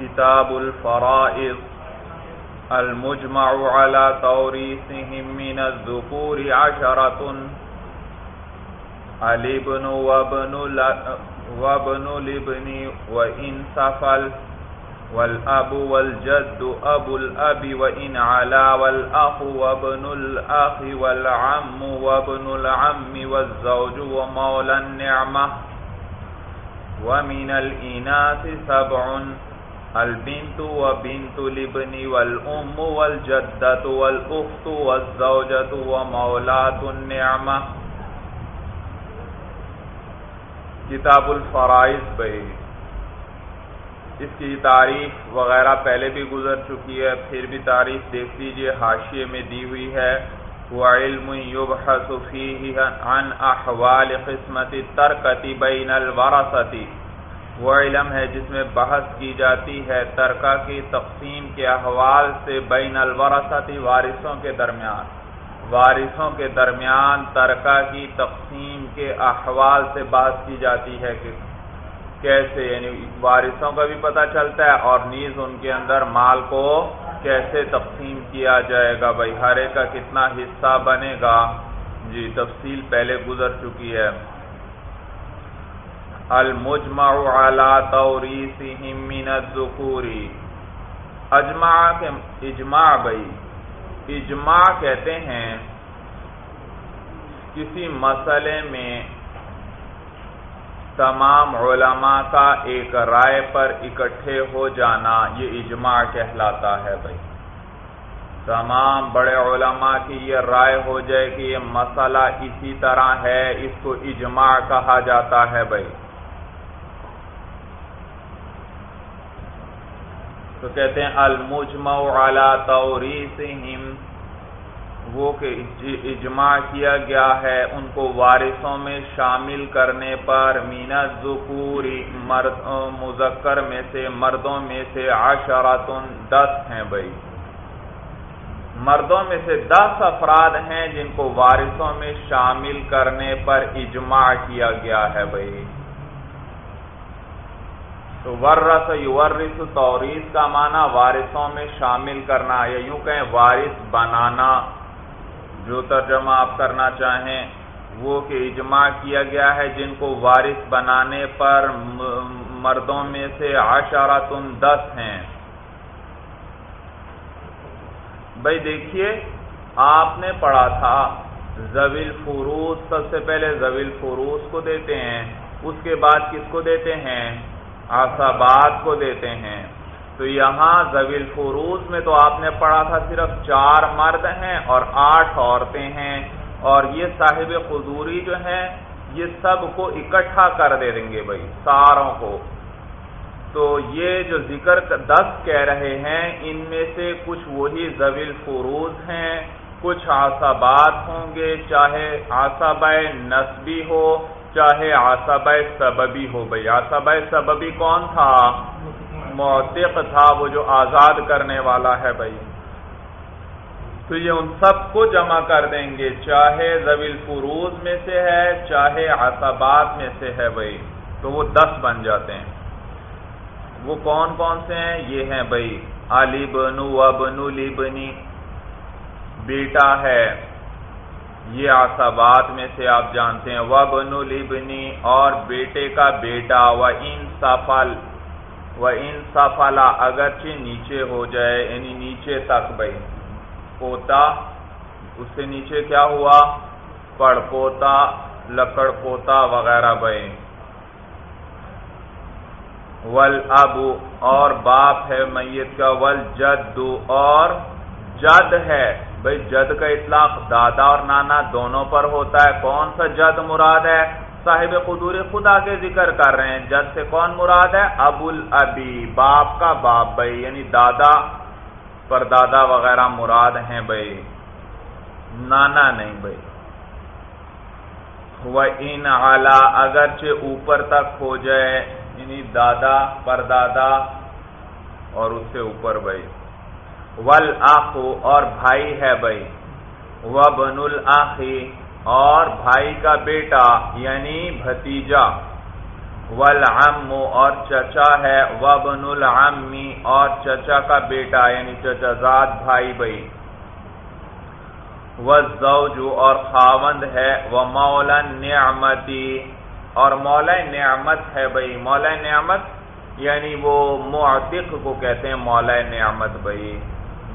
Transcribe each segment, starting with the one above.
كتاب الفرائض المجمع على توريثهم من الذكور عشرة. الابن وابن, وابن الابن وإن سفل والأب والجد أبو الأب وإن علا والأخ وابن الأخ والعم وابن العم والزوج ومولى النعمة. ومن الإناث سبع. البنت وبنت الابن والأم والجدة والأخت والزوجة ومولاة النعمة. کتاب الفرائض بھائی، اس کی تعریف وغیرہ پہلے بھی گزر چکی ہے، پھر بھی تعریف دیکھ لیجیے حاشیے میں دی ہوئی ہے وہ علم يبحث فيه عن احوال قسمت ترکتی بین الورثتی وہ علم ہے جس میں بحث کی جاتی ہے ترکہ کی تقسیم کے احوال سے بین الورثتی وارثوں کے درمیان۔ وارثوں کے درمیان ترکہ کی تقسیم کے احوال سے بحث کی جاتی ہے کہ کیسے یعنی وارثوں کا بھی پتہ چلتا ہے اور نیز ان کے اندر مال کو کیسے تقسیم کیا جائے گا۔ بھائی، ہر ایک کا کتنا حصہ بنے گا؟ جی تفصیل پہلے گزر چکی ہے۔ المجمع على توریثهم من الذکور. اجماع کے اجماع بھائی. اجماع کہتے ہیں کسی مسئلے میں تمام علماء کا ایک رائے پر اکٹھے ہو جانا یہ اجماع کہلاتا ہے بھائی. تمام بڑے علماء کی یہ رائے ہو جائے کہ یہ مسئلہ اسی طرح ہے، اس کو اجماع کہا جاتا ہے بھائی. تو کہتے ہیں، المجمع علی توریثہم۔ وہ کہ اجماع کیا گیا ہے، ان کو وارثوں میں شامل کرنے پر مینا ذکوری مرد، مذکر میں سے، مردوں میں سے عشراتن دس ہیں بھائی۔ مردوں میں سے دس افراد ہیں جن کو وارثوں میں شامل کرنے پر اجماع کیا گیا ہے بھائی۔ تو ورس یورس توریث کا معنی وارثوں میں شامل کرنا یا یوں کہیں وارث بنانا، جو ترجمہ آپ کرنا چاہیں، وہ کہ اجماع کیا گیا ہے جن کو وارث بنانے پر مردوں میں سے عشراتن دس ہیں۔ بھائی دیکھیے، آپ نے پڑھا تھا زویل فروز، سب سے پہلے زویل فروز کو دیتے ہیں، اس کے بعد کس کو دیتے ہیں؟ آساباد کو دیتے ہیں۔ تو یہاں زویل فروز میں تو آپ نے پڑھا تھا صرف چار مرد ہیں اور آٹھ عورتیں ہیں۔ اور یہ صاحب خدوری جو ہیں، یہ سب کو اکٹھا کر دے دیں گے بھائی، ساروں کو۔ تو یہ جو ذکر دس کہہ رہے ہیں، ان میں سے کچھ وہی زویل فروز ہیں۔ کچھ آسابات ہوں گے، چاہے آساب نسبی ہو چاہے آساب سببی ہو بھائی آساب سببی کون تھا؟ موتق تھا وہ جو آزاد کرنے والا ہے بھائی تو یہ ان سب کو جمع کر دیں گے، چاہے زویل فروز میں سے ہے، چاہے عصبات میں سے ہے بھائی تو وہ دس بن جاتے ہیں۔ وہ کون کون سے ہیں؟ یہ ہیں بھائی علی بنو و بنو بیٹا ہے۔ یہ آسابات میں سے آپ جانتے ہیں۔ وہ بنو بنی اور بیٹے کا بیٹا و ان سفل وہ ان سفلا، اگرچہ نیچے ہو جائے یعنی نیچے تک بھائی، پوتا، اس سے نیچے کیا ہوا؟ پڑ پوتا لکڑ پوتا وغیرہ بھائی۔ ول ابو اور باپ ہے میت کا۔ ول جد اور جد ہے۔ بھائی جد کا اطلاق دادا اور نانا دونوں پر ہوتا ہے۔ کون سا جد مراد ہے؟ صاحب قدور خدا کے ذکر کر رہے ہیں۔ جد سے کون مراد ہے؟ ابو الابی باپ کا باپ بھائی۔ یعنی دادا پر دادا وغیرہ مراد ہیں بھائی۔ نانا نہیں بھائی۔ وہ ان اعلی اگرچہ اوپر تک ہو جائے یعنی دادا پر دادا اور اس سے اوپر بھائی۔ ول اور بھائی ہے بھائی۔ وہ بن الآخی اور بھائی کا بیٹا یعنی بھتیجا۔ والعم اور چچا ہے وابن العمی اور چچا کا بیٹا یعنی چچا زاد بھائی بھائی۔ والزوج اور خاوند ہے وہ مولا نعمتی۔ اور مولا نعمت ہے بھائی۔ مولا نعمت یعنی وہ معتق کو کہتے ہیں، مولا نعمت بھائی۔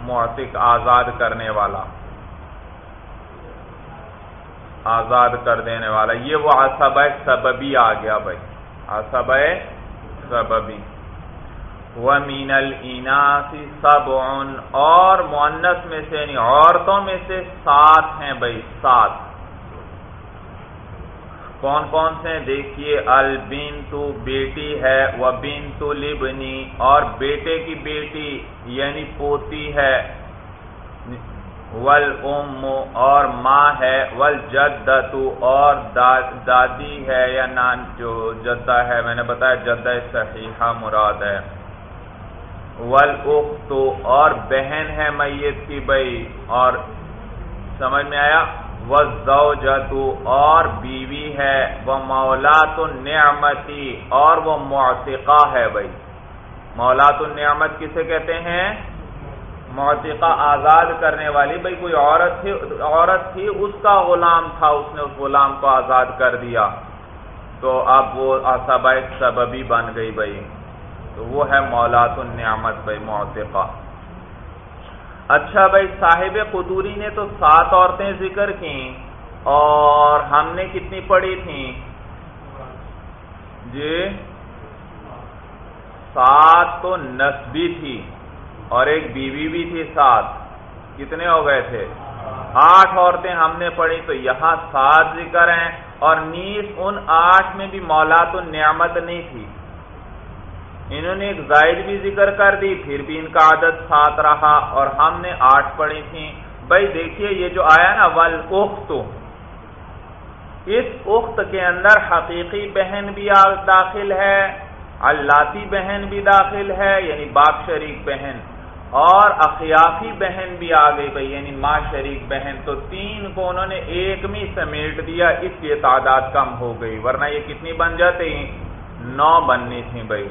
معتق آزاد کرنے والا۔ آزاد کر دینے والا۔ یہ وہ عصب سببی آ گیا بھائی۔ عصب سببی۔ وہ مین الناسی سب اور مونس میں سے یعنی عورتوں میں سے سات ہیں بھائی، سات۔ کون کون سے دیکھیے البین تو بیٹی ہے وہ بین تو لبنی، اور بیٹے کی بیٹی یعنی پوتی ہے ول ام اور ماں ہے ول اور دادی ہے یا نان، جو جدہ ہے، میں نے بتایا جدہ صحیحہ مراد ہے۔ ول اور بہن ہے میت کی بھائی اور سمجھ میں آیا؟ وہ اور بیوی ہے، وہ مولات النعمتی اور وہ معتقہ ہے بھائی۔ مولات النعمت کسے کہتے ہیں؟ معتقہ آزاد کرنے والی۔ بھائی، کوئی عورت تھی عورت تھی، اس کا غلام تھا، اس نے اس غلام کو آزاد کر دیا۔ تو اب وہ سببی بن گئی بھائی۔ تو وہ ہے مولات النعمت بھائی، معتقہ۔ اچھا بھائی، صاحب قدوری نے تو سات عورتیں ذکر کی اور ہم نے کتنی پڑھی تھیں؟ جی؟ سات تو نسبی تھی اور ایک بیوی بھی تھی سات۔ کتنے ہو گئے تھے؟ آٹھ عورتیں ہم نے پڑھی، تو یہاں سات ذکر ہیں اور نیس ان آٹھ میں بھی مولات النعمت نہیں تھی۔ انہوں نے ایک زائد بھی ذکر کر دی، پھر بھی ان کا عادت ساتھ رہا اور ہم نے آٹھ پڑھی تھی بھائی دیکھیے یہ جو آیا نا ول اخت اس اخت کے اندر حقیقی بہن بھی داخل ہے اللہ بہن بھی داخل ہے یعنی باپ شریک بہن۔ اور اخیافی بہن بھی آ گئی بھائی یعنی ماں شریک بہن۔ تو تین کو انہوں نے ایک میں سمیٹ دیا، اس لیے تعداد کم ہو گئی، ورنہ یہ کتنی بن جاتی؟ نو بننی تھی بھائی۔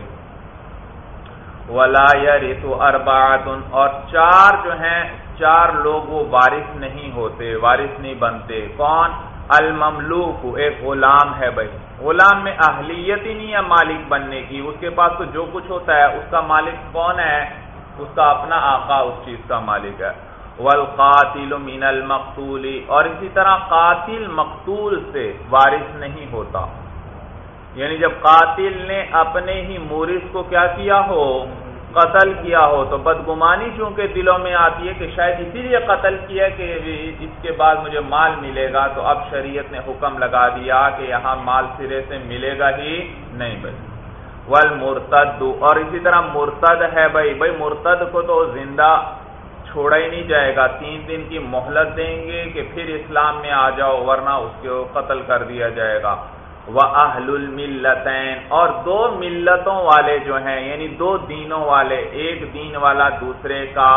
ولا ریتو اربات اور چار جو ہیں، چار لوگ وہ وارث نہیں ہوتے، وارث نہیں بنتے۔ کون؟ المملوک، ایک غلام ہے بھائی۔ غلام میں اہلیت ہی نہیں ہے مالک بننے کی۔ اس کے پاس تو جو کچھ ہوتا ہے، اس کا مالک کون ہے؟ اس کا اپنا آقا، اس چیز کا مالک ہے۔ والقاتل من المقتول اور اسی طرح قاتل مقتول سے وارث نہیں ہوتا۔ یعنی جب قاتل نے اپنے ہی مورث کو کیا کیا ہو؟ قتل کیا ہو؟ تو بدگمانی چونکہ دلوں میں آتی ہے کہ شاید اسی لیے قتل کیا کہ اس کے بعد مجھے مال ملے گا، تو اب شریعت نے حکم لگا دیا کہ یہاں مال سرے سے ملے گا ہی نہیں بھائی۔ ول مرتد اور اسی طرح مرتد ہے بھائی۔ بھائی، مرتد کو تو زندہ چھوڑا ہی نہیں جائے گا۔ تین دن کی مہلت دیں گے کہ پھر اسلام میں آ جاؤ، ورنہ اس کو قتل کر دیا جائے گا۔ وہ اہل الملتین اور دو ملتوں والے جو ہیں یعنی دو دینوں والے، ایک دین والا دوسرے کا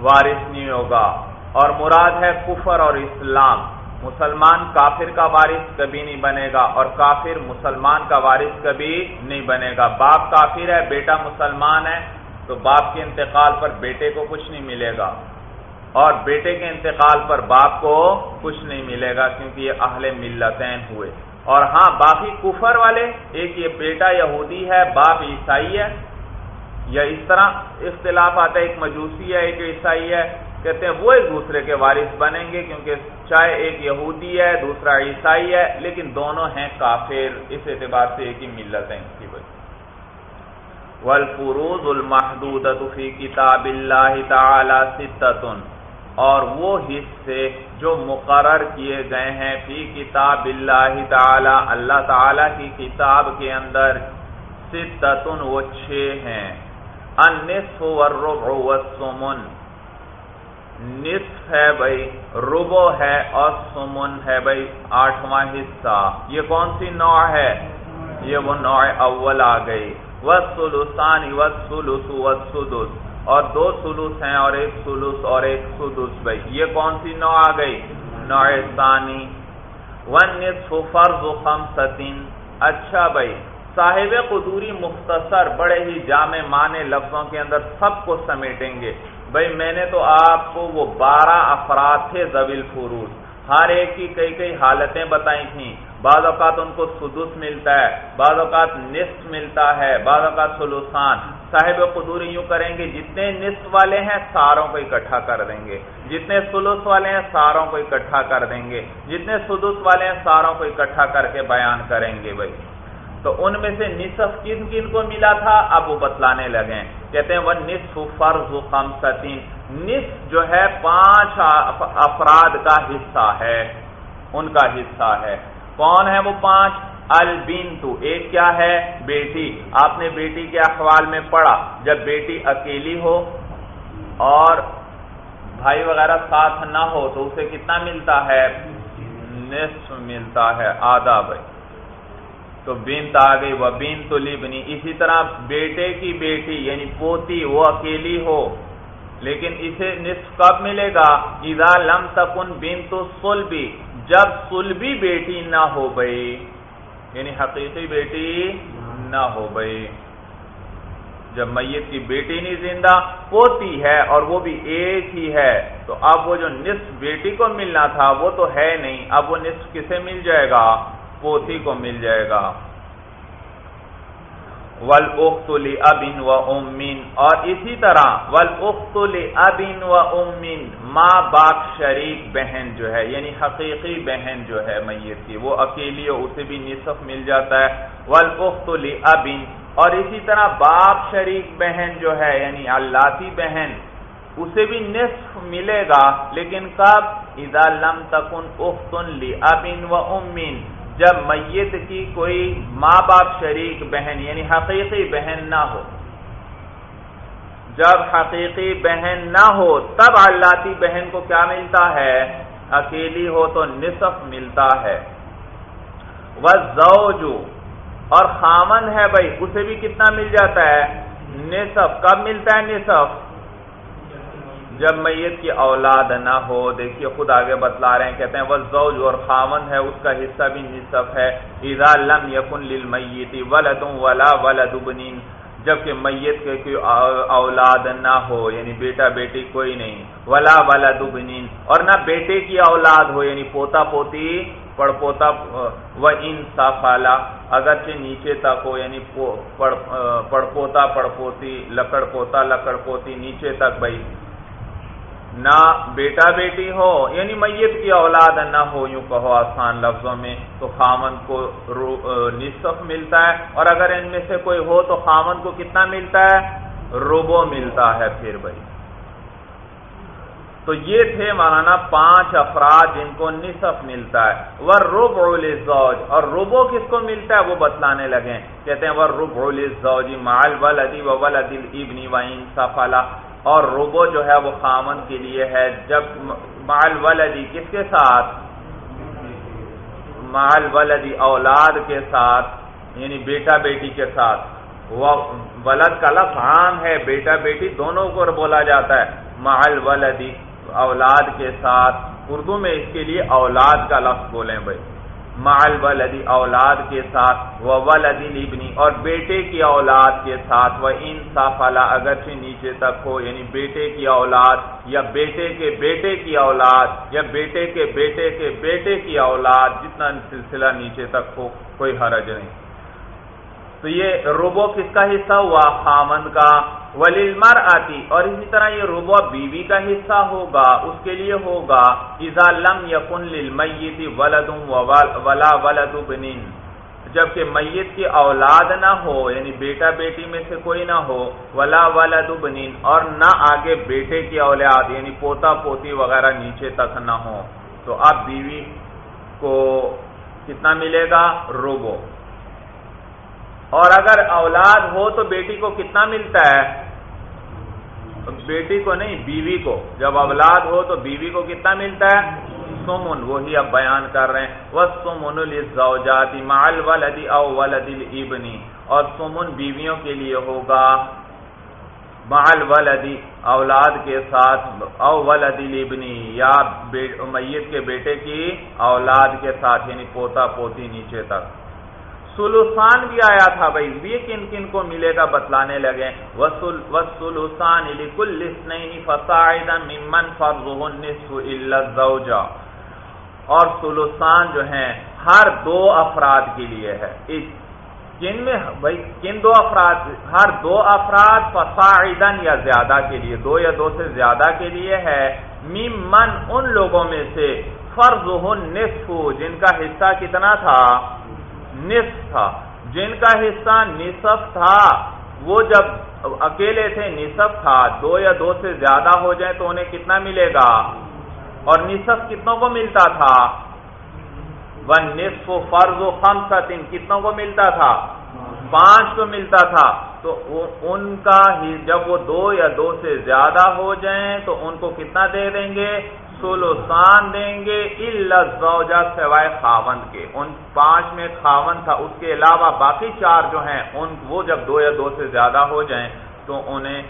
وارث نہیں ہوگا۔ اور مراد ہے کفر اور اسلام۔ مسلمان کافر کا وارث کبھی نہیں بنے گا اور کافر مسلمان کا وارث کبھی نہیں بنے گا۔ باپ کافر ہے، بیٹا مسلمان ہے، تو باپ کے انتقال پر بیٹے کو کچھ نہیں ملے گا۔ اور بیٹے کے انتقال پر باپ کو کچھ نہیں ملے گا کیونکہ یہ اہل ملتین ہوئے۔ اور ہاں باقی کفر والے، ایک یہ بیٹا یہودی ہے، باپ عیسائی ہے۔ یا اس طرح اختلاف آتا ہے، ایک مجوسی ہے، ایک عیسائی ہے۔ کہتے ہیں وہ ایک دوسرے کے وارث بنیں گے کیونکہ چاہے ایک یہودی ہے، دوسرا عیسائی ہے، لیکن دونوں ہیں کافر۔ اس اعتبار سے ایک ہی ملت ہے اس کی وجہ۔ والفروض المحدود فی کتاب اللہ تعالی ستتن اور وہ حصے جو مقرر کیے گئے ہیں فی کتاب اللہ تعالی اللہ تعالی کی کتاب کے اندر ستتن وہ چھ ہیں۔ النصف والربع والسمن نصف ہے بھائی ربو ہے اور سمن ہے بھائی، آٹھواں حصہ۔ یہ کون سی نوع ہے؟ یہ وہ نوع اول آ گئی۔ وسلسان وسلس وسدس اور دو سلوس ہیں اور ایک سلوس اور ایک سدس بھائی۔ یہ کون سی نو آ گئی؟ نوع ثانی۔ ون فرض خمسطین اچھا بھائی، صاحب قدوری مختصر بڑے ہی جامع معنی لفظوں کے اندر سب کو سمیٹیں گے۔ بھائی، میں نے تو آپ کو وہ بارہ افراد تھے زویل فروز ہر ایک کی کئی کئی حالتیں بتائی تھیں۔ بعض اوقات ان کو سدس ملتا ہے، بعض اوقات نصف ملتا ہے، بعض اوقات سلوسان۔ صاحب قدوری یوں کریں گے، جتنے نصف والے ہیں، ساروں کو اکٹھا کر دیں گے۔ جتنے سلوس والے ہیں، ساروں کو اکٹھا کر دیں گے۔ جتنے سدس والے ہیں، ساروں کو اکٹھا کر کے بیان کریں گے بھائی۔ تو ان میں سے نصف کن کن کو ملا تھا؟ اب وہ بتلانے لگے۔ کہتے ہیں وہ نصف فرض خمسطین نصف جو ہے، پانچ افراد کا حصہ ہے۔ ان کا حصہ ہے۔ کون ہے وہ پانچ؟ البینتو ایک کیا ہے؟ بیٹی۔ آپ نے بیٹی کے اخوال میں پڑھا۔ جب بیٹی اکیلی ہو اور بھائی وغیرہ ساتھ نہ ہو تو اسے کتنا ملتا ہے؟ نصف ملتا ہے۔ آدھا بھائی۔ تو بینت آ گئی۔ وہ بین تو لبنی اسی طرح بیٹے کی بیٹی یعنی پوتی، وہ اکیلی ہو۔ لیکن اسے نصف کب ملے گا؟ اذا لم تکن بین تو جب سلبی بیٹی نہ ہو گئی یعنی حقیقی بیٹی نہ ہو گئی جب میت کی بیٹی نہیں زندہ پوتی ہے اور وہ بھی ایک ہی ہے، تو اب وہ جو نصف بیٹی کو ملنا تھا وہ تو ہے نہیں۔ اب وہ نصف کسے مل جائے گا؟ پوتی کو مل جائے گا۔ ول ابن و امین اور اسی طرح ول ابن و امین ماں باپ شریک بہن جو ہے یعنی حقیقی بہن جو ہے میت کی، وہ اکیلی ہو اسے بھی نصف مل جاتا ہے. ول ابن اور اسی طرح باپ شریک بہن جو ہے یعنی اللہ بہن، اسے بھی نصف ملے گا. لیکن کب؟ اذا لم تکن اختن لی ابن و امین جب میت کی کوئی ماں باپ شریک بہن یعنی حقیقی بہن نہ ہو۔ جب حقیقی بہن نہ ہو، تب اللہ بہن کو کیا ملتا ہے؟ اکیلی ہو تو نصف ملتا ہے۔ وہ زوجو اور خامن ہے بھائی، اسے بھی کتنا مل جاتا ہے؟ نصف۔ کب ملتا ہے نصف؟ جب میت کی اولاد نہ ہو، دیکھیے خود آگے بتلا رہے ہیں، کہتے ہیں وہ زوج اور خامن ہے، اس کا حصہ بھی نصف ہے۔ اذا لم یکن للمیت ولد ولا ولد بنین جبکہ میت کے کوئی اولاد نہ ہو یعنی بیٹا بیٹی کوئی نہیں۔ ولا ولد بنین اور نہ بیٹے کی اولاد ہو یعنی پوتا پوتی، پڑ پوتا، و ان صافالا اگرچہ نیچے تک ہو یعنی پڑ پوتا، پڑ پوتی، لکڑ پوتا، لکڑ پوتی، نیچے تک بھائی۔ نہ بیٹا بیٹی ہو یعنی میت کی اولاد نہ ہو، یوں کہو آسان لفظوں میں تو خامن کو نصف ملتا ہے۔ اور اگر ان میں سے کوئی ہو تو خامن کو کتنا ملتا ہے؟ روبو ملتا ہے پھر بھائی۔ تو یہ تھے مولانا پانچ افراد جن کو نصف ملتا ہے۔ وہ روب زوج اور روبو کس کو ملتا ہے؟ وہ بتلانے لگے۔ کہتے ہیں وہ روب زوجی مال ولدی و ولد ابنی و انصفلا اور روبو جو ہے وہ خامن کے لیے ہے جب مال ولدی کس کے ساتھ؟ مال ولدی اولاد کے ساتھ یعنی بیٹا بیٹی کے ساتھ۔ وہ ولد کا لفظ عام ہے، بیٹا بیٹی دونوں کو بولا جاتا ہے۔ مال ولدی اولاد کے ساتھ۔ اردو میں اس کے لیے اولاد کا لفظ بولیں بھائی۔ مال ولدی اولاد کے ساتھ، وہ ولدی لبنی اور بیٹے کی اولاد کے ساتھ، وہ انصاف صافلا اگرچہ نیچے تک ہو یعنی بیٹے کی اولاد یا بیٹے کے بیٹے کی اولاد یا بیٹے کے بیٹے کے بیٹے کی اولاد، جتنا سلسلہ نیچے تک ہو، کوئی حرج نہیں۔ تو یہ روبو کس کا حصہ ہوا؟ خامن کا۔ ولیل مر آتی اور اسی طرح یہ روبو بیوی کا حصہ ہوگا، اس کے لیے ہوگا۔ اذا لم یکن للمیت ولد ولا ولد بنین جبکہ میت کی اولاد نہ ہو یعنی بیٹا بیٹی میں سے کوئی نہ ہو، ولا ولد بنین اور نہ آگے بیٹے کی اولاد یعنی پوتا پوتی وغیرہ نیچے تک نہ ہو۔ تو اب بیوی کو کتنا ملے گا؟ روبو۔ اور اگر اولاد ہو تو بیٹی کو کتنا ملتا ہے؟ بیٹی کو نہیں، بیوی کو۔ جب اولاد ہو تو بیوی کو کتنا ملتا ہے؟ سمن، وہی اب بیان کر رہے ہیں۔ وہ سمن الزوجاتی مال ولدی او ولد ابنی اور سمن بیویوں کے لیے ہوگا۔ مال ولدی اولاد کے ساتھ۔ او ولد ابنی یا میت کے بیٹے کی اولاد کے ساتھ یعنی پوتا پوتی نیچے تک۔ سلوسان بھی آیا تھا بھائی یہ کن کن کو ملے گا بتلانے لگے۔ وسلوسان اور سلوسان جو ہیں، ہر دو افراد کے لیے ہے۔ کن میں بھائی، کن دو افراد؟ ہر دو افراد فصاعدن یا زیادہ کے لیے، دو یا دو سے زیادہ کے لیے ہے۔ ممن ان لوگوں میں سے فرض نصف جن کا حصہ کتنا تھا؟ نصف تھا۔ جن کا حصہ نصف تھا، وہ جب اکیلے تھے، نصف تھا۔ دو یا دو سے زیادہ ہو جائے تو انہیں کتنا ملے گا؟ اور نصف کتنوں کو ملتا تھا؟ ون نصف فرض و خم کتنوں کو ملتا تھا؟ پانچ کو ملتا تھا۔ تو ان کا ہی جب وہ دو یا دو سے زیادہ ہو جائیں تو ان کو کتنا دے دیں گے؟ سلوسان دیں گے الزوجہ سوائے خاون کے۔ ان پانچ میں خاون تھا، اس کے علاوہ باقی چار جو ہیں، ان وہ جب دو یا دو سے زیادہ ہو جائیں تو انہیں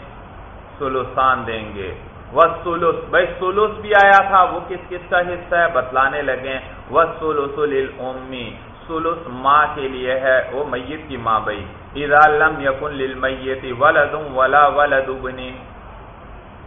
سلوسان دیں گے۔ وہ سلوس بھائی سلوس بھی آیا تھا، وہ کس کس کا حصہ ہے؟ بتلانے لگے وہ سلوس امی سلوس ماں کے لیے ہے، وہ میت کی ماں بھائی۔ اذا لم یکن للمیت ولد ولا ولد ابن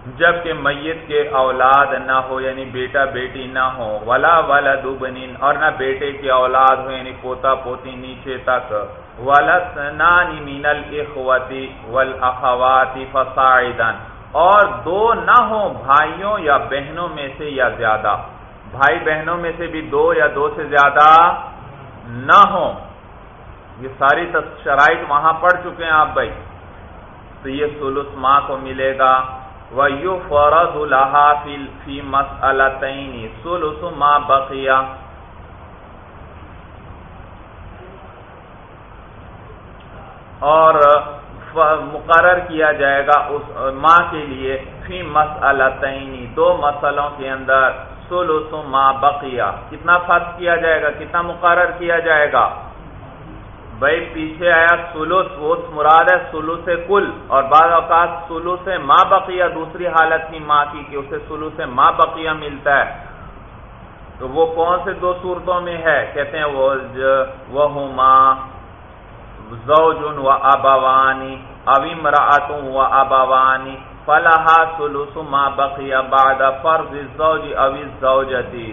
جبکہ میت کے اولاد نہ ہو یعنی بیٹا بیٹی نہ ہو، ولا ولد ابن، اور نہ بیٹے کی اولاد ہو یعنی پوتا پوتی نیچے تک ولسنان من الاخوتی والاخوات فصاعدن اور دو نہ ہوں بھائیوں یا بہنوں میں سے یا زیادہ۔ بھائی بہنوں میں سے بھی دو یا دو سے زیادہ نہ ہوں۔ یہ ساری شرائط وہاں پڑ چکے ہیں آپ بھائی۔ تو یہ سلس ماں کو ملے گا۔ وہ یو فورز فی مسلطینی سلس ماں بقیہ اور مقرر کیا جائے گا اس ماں کے لیے فی مسئلتینی دو مسئلوں کے اندر سلوس ماں بقیہ کتنا فرض کیا جائے گا، کتنا مقرر کیا جائے گا؟ بھائی پیچھے آیا سلوس، وہ مراد ہے سلو سے کل، اور بعض اوقات سلو سے ماں بقیہ، دوسری حالت کی ماں کی، کہ اسے سلو سے ماں بقیہ ملتا ہے۔ تو وہ کون سے دو صورتوں میں ہے؟ کہتے ہیں وہ ماں زوج و ابوانی، اوی مراتوں و ابوانی فلاحا سلوس ما بقی بعد فرض الزوج اوی الزوجتی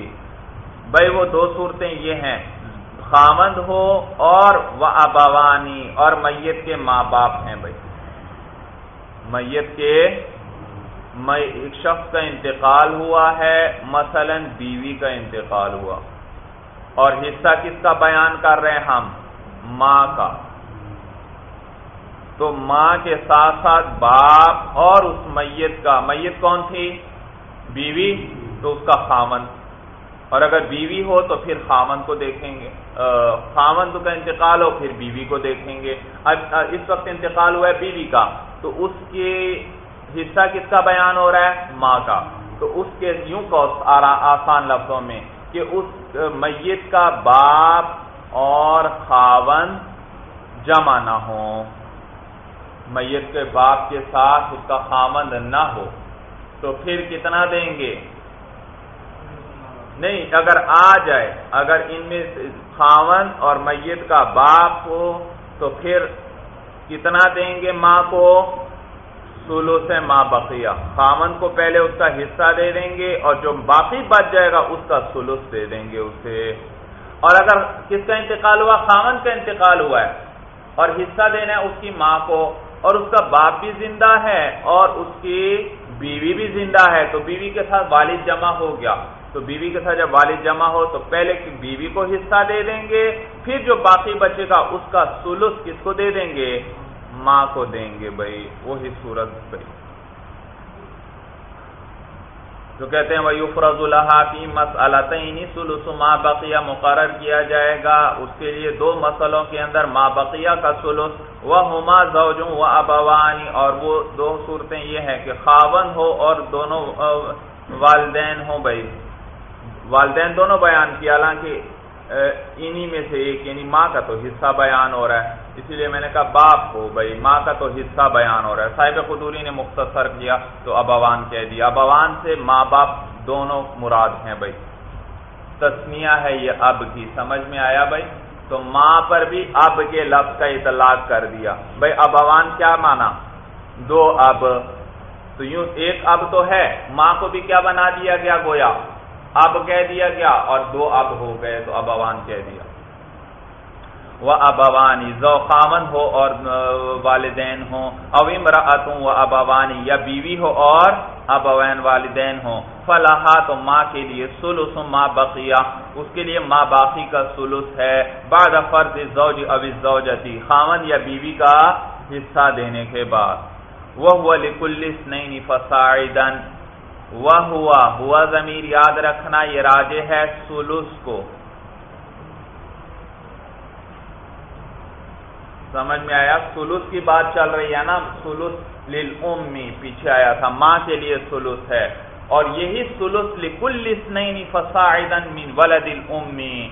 بھائی وہ دو صورتیں یہ ہیں۔ خامند ہو اور و ابوانی اور میت کے ماں باپ ہیں بھائی۔ میت کے ایک شخص کا انتقال ہوا ہے، مثلا بیوی کا انتقال ہوا۔ اور حصہ کس کا بیان کر رہے ہیں ہم؟ ماں کا۔ تو ماں کے ساتھ ساتھ باپ اور اس میت کا، میت کون تھی؟ بیوی۔ تو اس کا خامن اور اگر بیوی ہو تو پھر خامن کو دیکھیں گے۔ خامن کا انتقال ہو، پھر بیوی کو دیکھیں گے۔ اب اس وقت انتقال ہوا ہے بیوی کا، تو اس کے حصہ کس کا بیان ہو رہا ہے؟ ماں کا۔ تو اس کے یوں کو آسان لفظوں میں کہ اس میت کا باپ اور خاون جمع نہ ہوں۔ میت کے باپ کے ساتھ اس کا خامند نہ ہو۔ تو پھر کتنا دیں گے؟ نہیں، اگر آ جائے، اگر ان میں خاون اور میت کا باپ ہو، تو پھر کتنا دیں گے ماں کو؟ سولو سے ماں بقیہ۔ خامن کو پہلے اس کا حصہ دے دیں گے اور جو باقی بچ جائے گا، اس کا سلوس دے دیں گے اسے۔ اور اگر کس کا انتقال ہوا؟ خامن کا انتقال ہوا ہے۔ اور حصہ دینا ہے اس کی ماں کو۔ اور اس کا باپ بھی زندہ ہے اور اس کی بیوی بھی زندہ ہے۔ تو بیوی کے ساتھ والد جمع ہو گیا۔ تو بیوی کے ساتھ جب والد جمع ہو تو پہلے بیوی کو حصہ دے دیں گے، پھر جو باقی بچے گا اس کا سلس کس کو دے دیں گے؟ ماں کو دیں گے بھائی، وہی صورت بھائی۔ جو کہتے ہیں وہ فرض الحافی مسلطین سلس ماں بقیہ مقرر کیا جائے گا۔ اس کے لیے دو مسئلوں کے اندر ماں بقیہ کا سلس وہ ہما زوجوں و ابوانی اور وہ دو صورتیں یہ ہیں کہ خاون ہو اور دونوں والدین ہوں بھائی۔ والدین دونوں بیان کیا، حالانکہ انہی میں سے ایک یعنی ماں کا تو حصہ بیان ہو رہا ہے۔ اسی لیے میں نے کہا باپ ہو بھائی، ماں کا تو حصہ بیان ہو رہا ہے۔ صاحب قدوری نے مختصر کیا، تو ابوان کہہ دیا۔ ابوان سے ماں باپ دونوں مراد ہیں بھائی۔ تسمیہ ہے یہ اب کی، سمجھ میں آیا بھائی؟ تو ماں پر بھی اب کے لفظ کا اطلاق کر دیا۔ بھائی ابوان کیا مانا؟ دو اب۔ تو یوں ایک اب تو ہے۔ ماں کو بھی کیا بنا دیا گیا گویا؟ اب کہہ دیا گیا اور دو اب ہو گئے تو ابوان کہہ دیا۔ وہ ابوانی ذوقامن ہو اور والدین ہوں۔ او امراۃ و ابوانی یا بیوی ہو اور ابوین والدین ہوں۔ فلاح تو ماں کے لیے سلس، ماں بقیہ۔ اس کے لیے ماں باقی کا سلس ہے۔ بعد فرض زوج اب زوجتی۔ خامن یا بیوی کا حصہ دینے کے بعد۔ وہ ہوا لکلس نہیں فسائدن وہ ہوا ہوا ضمیر یاد رکھنا، یہ راجے ہے سلس کو۔ سمجھ میں آیا؟ سلوس کی بات چل رہی ہے نا؟ سلوس لل پیچھے آیا تھا۔ ماں کے لیے سلوس ہے۔ اور یہی سلوس لکل نہیں فسائدن من ولد امی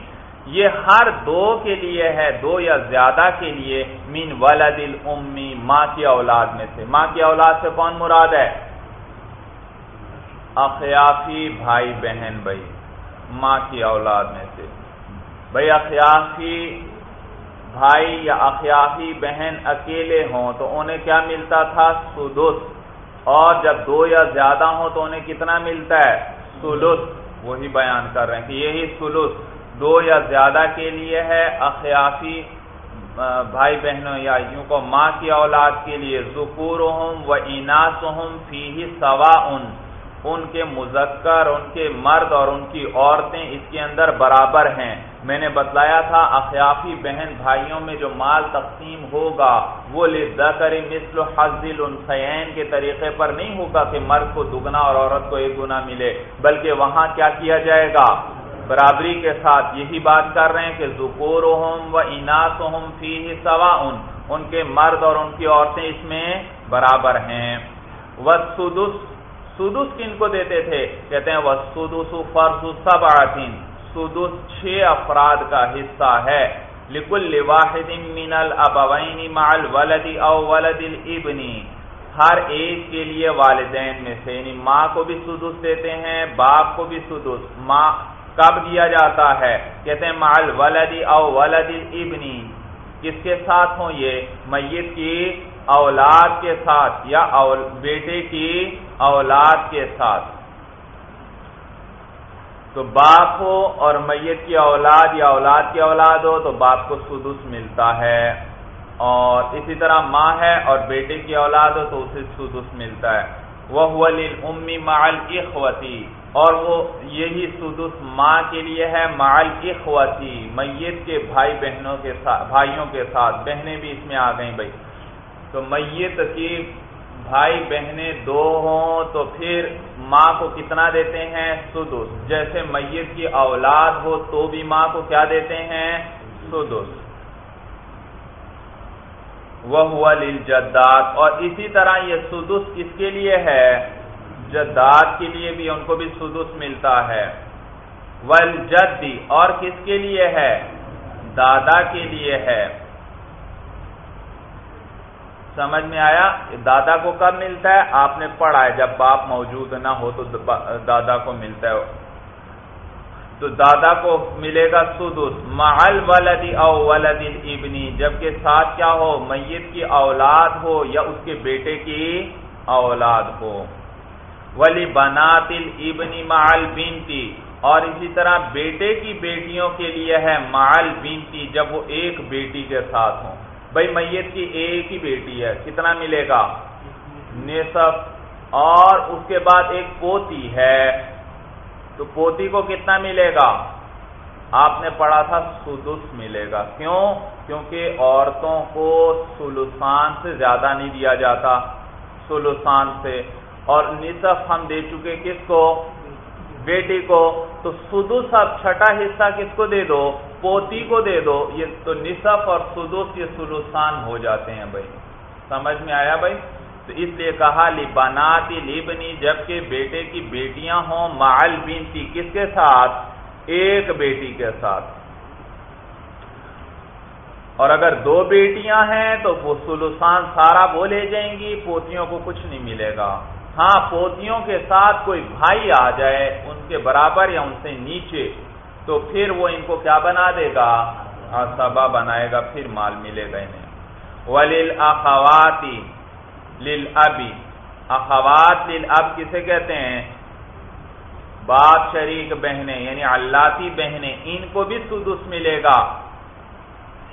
یہ ہر دو کے لیے ہے، دو یا زیادہ کے لیے، من ولد امی ماں کی اولاد میں سے۔ ماں کی اولاد سے کون مراد ہے؟ اخیافی بھائی بہن بھائی، ماں کی اولاد میں سے۔ بھائی، اخیافی بھائی یا اخیافی بہن اکیلے ہوں تو انہیں کیا ملتا تھا؟ سدس۔ اور جب دو یا زیادہ ہوں تو انہیں کتنا ملتا ہے؟ سلس وہی بیان کر رہے ہیں کہ یہی سلس دو یا زیادہ کے لیے ہے اخیافی بھائی بہنوں یا یوں کو ماں کی اولاد کے لیے۔ ذکور ہوں و ایناس ہوں فی سوا ان ان کے مذکر، ان کے مرد اور ان کی عورتیں اس کے اندر برابر ہیں۔ میں نے بتلایا تھا، اخیافی بہن بھائیوں میں جو مال تقسیم ہوگا، وہ لذکر مثل حزل الفین کے طریقے پر نہیں ہوگا کہ مرد کو دگنا اور عورت کو ایک گنا ملے، بلکہ وہاں کیا کیا جائے گا؟ برابری کے ساتھ یہی بات کر رہے ہیں کہ ذکور و اناس فی سوا ان ان کے مرد اور ان کی عورتیں اس میں برابر ہیں۔ وہ سدس کن کو دیتے تھے؟ کہتے ہیں وہ سدس فرض سب سدس چھ افراد کا حصہ ہے۔ لکل واحد من الابوین مع الولد او ولد الابنی ہر ایک کے لیے والدین میں سے یعنی ماں کو بھی سدس دیتے ہیں، باپ کو بھی سدس۔ ماں کب دیا جاتا ہے؟ کہتے ہیں مع الولد او ولد الابنی کس کے ساتھ ہوں یہ؟ میت کی اولاد کے ساتھ یا اول بیٹے کی اولاد کے ساتھ۔ تو باپ ہو اور میت کی اولاد یا اولاد کی اولاد ہو تو باپ کو سدس ملتا ہے۔ اور اسی طرح ماں ہے اور بیٹے کی اولاد ہو تو اسے سدس ملتا ہے۔ وہ امی مال اخوتی اور وہ یہی سدس ماں کے لیے ہے مال اخوتی میت کے بھائی بہنوں کے ساتھ بھائیوں کے ساتھ۔ بہنیں بھی اس میں آ گئیں بھائی۔ تو میت کی بھائی بہنیں دو ہوں تو پھر ماں کو کتنا دیتے ہیں؟ سدس۔ جیسے میت کی اولاد ہو تو بھی ماں کو کیا دیتے ہیں؟ سدس۔ وہ ہوا جداد اور اسی طرح یہ سدس کس کے لیے ہے؟ جداد کے لیے بھی ان کو بھی سدس ملتا ہے۔ ول جدی اور کس کے لیے ہے؟ دادا کے لیے ہے۔ سمجھ میں آیا دادا کو کب ملتا ہے؟ آپ نے پڑھا ہے، جب باپ موجود نہ ہو تو دادا کو ملتا ہے۔ تو دادا کو ملے گا سدس۔ محل ولدی او ولد ابنی جبکہ ساتھ کیا ہو؟ میت کی اولاد ہو یا اس کے بیٹے کی اولاد ہو۔ ولی بنات ابنی محل بینتی اور اسی طرح بیٹے کی بیٹیوں کے لیے ہے محل بینتی جب وہ ایک بیٹی کے ساتھ ہوں۔ بھائی میت کی ایک ہی بیٹی ہے، کتنا ملے گا؟ نصف۔ اور اس کے بعد ایک پوتی ہے۔ تو پوتی کو کتنا ملے گا؟ آپ نے پڑھا تھا سدس ملے گا۔ کیوں؟ کیونکہ عورتوں کو سلوسان سے زیادہ نہیں دیا جاتا، سلوسان سے۔ اور نصف ہم دے چکے کس کو؟ بیٹی کو۔ تو سدس اب چھٹا حصہ کس کو دے دو؟ پوتی کو دے دو، یہ تو نصف اور سدس یہ سلوسان ہو جاتے ہیں بھائی۔ سمجھ میں آیا بھائی؟ تو اس لیے کہا لبناتی لیبنی جبکہ بیٹے کی بیٹیاں ہوں مال بینتی کس کے ساتھ؟ ایک بیٹی کے ساتھ۔ اور اگر دو بیٹیاں ہیں، تو وہ سلوسان سارا وہ لے جائیں گی، پوتیوں کو کچھ نہیں ملے گا۔ ہاں پوتیوں کے ساتھ کوئی بھائی آ جائے، ان کے برابر یا ان سے نیچے تو پھر وہ ان کو کیا بنا دے گا؟ آسبا بنائے گا، پھر مال ملے گا انہیں۔ ولیل اخواتی لل ابی اخوات لل کسے کہتے ہیں؟ باپ شریک بہنیں یعنی اللہ بہنیں، ان کو بھی سدس ملے گا۔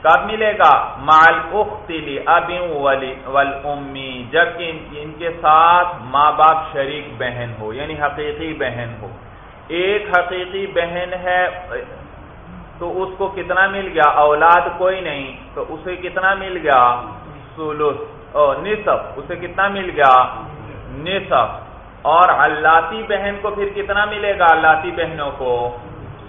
کب ملے گا؟ مال اختلی اب ول امی جب ان کے ساتھ ماں باپ شریک بہن ہو یعنی حقیقی بہن ہو۔ ایک حقیقی بہن ہے، تو اس کو کتنا مل گیا؟ اولاد کوئی نہیں، تو اسے کتنا مل گیا؟ سولس نصف، اسے کتنا مل گیا؟ نصف۔ اور اللہ بہن کو پھر کتنا ملے گا؟ اللہ بہنوں کو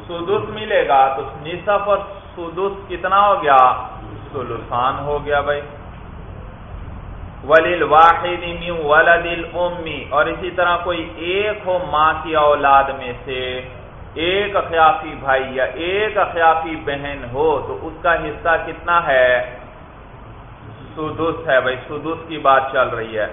سدس ملے گا۔ تو نصف اور سدس کتنا ہو گیا؟ سلسان ہو گیا بھائی۔ ولیل واحد ولد امی اور اسی طرح کوئی ایک ہو ماں کی اولاد میں سے، ایک اخیافی بھائی یا ایک اخیافی بہن ہو، تو اس کا حصہ کتنا ہے؟ سدس ہے بھائی، سدس کی بات چل رہی ہے۔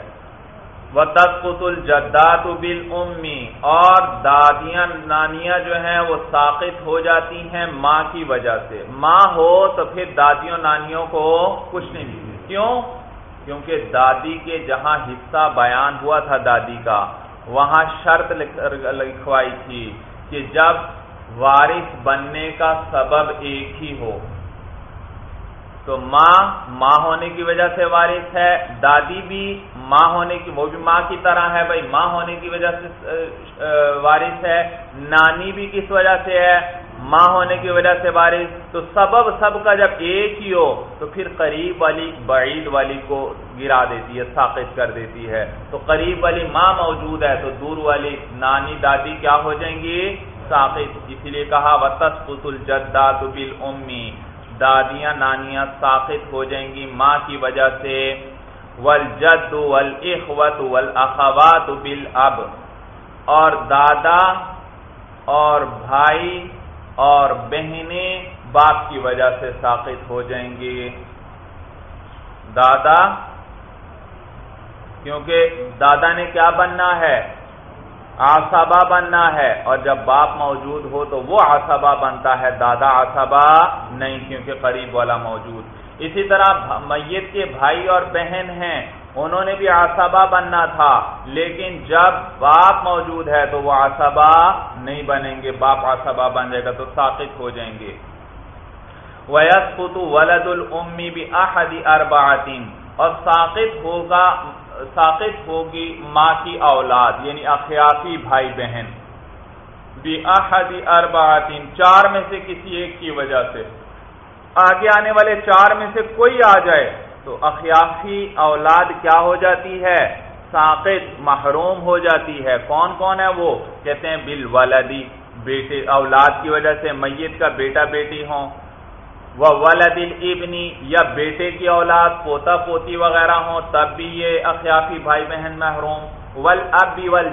وہ تسکت الجدات بل امی اور دادیاں، نانیاں جو ہیں، وہ ساقت ہو جاتی ہیں ماں کی وجہ سے۔ ماں ہو تو پھر دادیوں، نانیوں کو کچھ نہیں ملتی۔ کیوں؟ کیونکہ دادی کے جہاں حصہ بیان ہوا تھا دادی کا، وہاں شرط لکھوائی تھی کہ جب وارث بننے کا سبب ایک ہی ہو۔ تو ماں ماں ہونے کی وجہ سے وارث ہے، دادی بھی ماں ہونے کی، وہ بھی ماں کی طرح ہے بھائی، ماں ہونے کی وجہ سے وارث ہے، نانی بھی کس وجہ سے ہے؟ ماں ہونے کی وجہ سے بارش، تو سبب سب کا جب ایک ہی ہو، تو پھر قریب والی بعید والی کو گرا دیتی ہے، ساقط کر دیتی ہے۔ تو قریب والی ماں موجود ہے، تو دور والی نانی دادی کیا ہو جائیں گی؟ ساقط۔ اسی لیے کہا وطس قطل جدا بل امی دادیاں، نانیاں ساقط ہو جائیں گی ماں کی وجہ سے۔ ول جد ول اخوت ول اخوات بل اب اور دادا اور بھائی اور بہنیں باپ کی وجہ سے ساقط ہو جائیں گی۔ دادا، کیونکہ دادا نے کیا بننا ہے؟ آسابا بننا ہے۔ اور جب باپ موجود ہو تو وہ آسابا بنتا ہے۔ دادا آسابا نہیں، کیونکہ قریب والا موجود۔ اسی طرح میت کے بھائی اور بہن ہیں۔ انہوں نے بھی آسابا بننا تھا، لیکن جب باپ موجود ہے تو وہ آسابا نہیں بنیں گے، باپ آسابا بن جائے گا تو ساقط ہو جائیں گے۔ وَيَسْقُتُ وَلَدُ الْأُمِّ بِأَحَدِ أَرْبَعَةٍ۔ اور ساقط ہوگا، ساقط ہوگی ماں کی اولاد یعنی اخیافی بھائی بہن۔ بِأَحَدِ أَرْبَعَةٍ۔ چار میں سے کسی ایک کی وجہ سے۔ آگے آنے والے چار میں سے کوئی آ جائے تو اخیافی اولاد کیا ہو جاتی ہے؟ ساقط محروم ہو جاتی ہے۔ کون کون ہے وہ؟ کہتے ہیں بالولدی بیٹے، اولاد کی وجہ سے میت کا بیٹا بیٹی ہوں۔ وہ ولد ابنی یا بیٹے کی اولاد، پوتا پوتی وغیرہ ہوں، تب بھی یہ اخیافی بھائی بہن محروم۔ ول اب بھی ول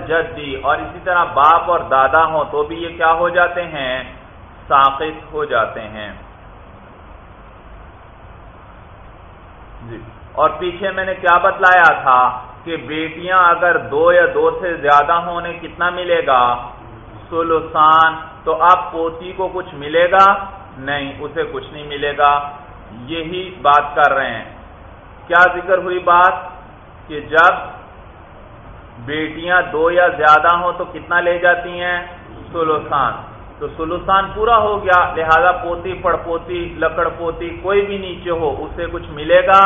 اور اسی طرح باپ اور دادا ہوں تو بھی یہ کیا ہو جاتے ہیں؟ ساقط ہو جاتے ہیں۔ جی۔ اور پیچھے میں نے کیا بتلایا تھا کہ بیٹیاں اگر دو یا دو سے زیادہ ہونے کتنا ملے گا؟ سلوسان۔ تو اب پوتی کو کچھ ملے گا؟ نہیں، اسے کچھ نہیں ملے گا۔ یہی بات کر رہے ہیں۔ کیا ذکر ہوئی بات؟ کہ جب بیٹیاں دو یا زیادہ ہوں تو کتنا لے جاتی ہیں؟ سلوسان۔ تو سلوسان پورا ہو گیا، لہذا پوتی، پڑ پوتی، لکڑ پوتی، کوئی بھی نیچے ہو، اسے کچھ ملے گا؟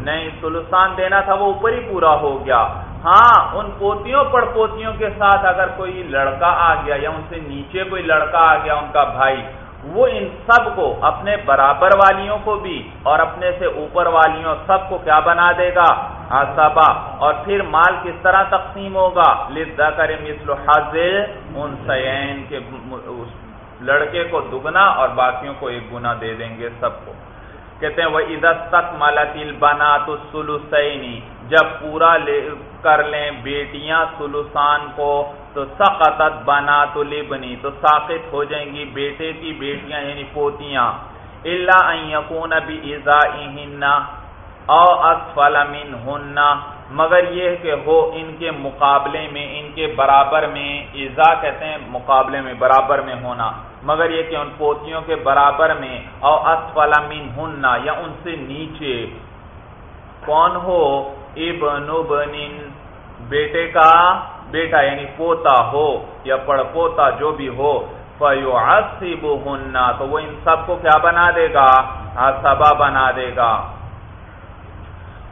نہیں، سلوسان دینا تھا، وہ اوپر ہی پورا ہو گیا۔ ہاں ان پوتیوں، پڑ پوتیوں کے ساتھ اگر کوئی لڑکا آ گیا یا ان سے نیچے کوئی لڑکا آ گیا، ان کا بھائی، وہ ان سب کو، اپنے برابر والیوں کو بھی اور اپنے سے اوپر والیوں سب کو کیا بنا دے گا؟ آسابا۔ اور پھر مال کس طرح تقسیم ہوگا؟ لدا کرے مثل حاضر ان سین کے لڑکے کو دگنا اور باقیوں کو ایک گنا دے دیں گے سب کو۔ کہتے ہیں وہ عزت تک ملتل بنا تو سلوسینی جب پورا لے، کر لیں بیٹیاں سلوسان کو، تو سقطت بنا تو لبنی تو ساقط ہو جائیں گی بیٹے کی بیٹیاں یعنی پوتیاں۔ اللہ یقون بھی ایزا او اسفل من ہننا مگر یہ کہ ہو ان کے مقابلے میں، ان کے برابر میں، ایزا کہتے ہیں مقابلے میں، برابر میں ہونا۔ مگر یہ کہ ان پوتیوں کے برابر میں اور اسفل من ہننا یا ان سے نیچے۔ کون ہو؟ ابن بنین۔ بیٹے کا بیٹا یعنی پوتا ہو یا پڑ پوتا جو بھی ہو۔ فَيُعَصِّبُهُنَّ تو وہ ان سب کو کیا بنا دے گا؟ عصبہ بنا دے گا۔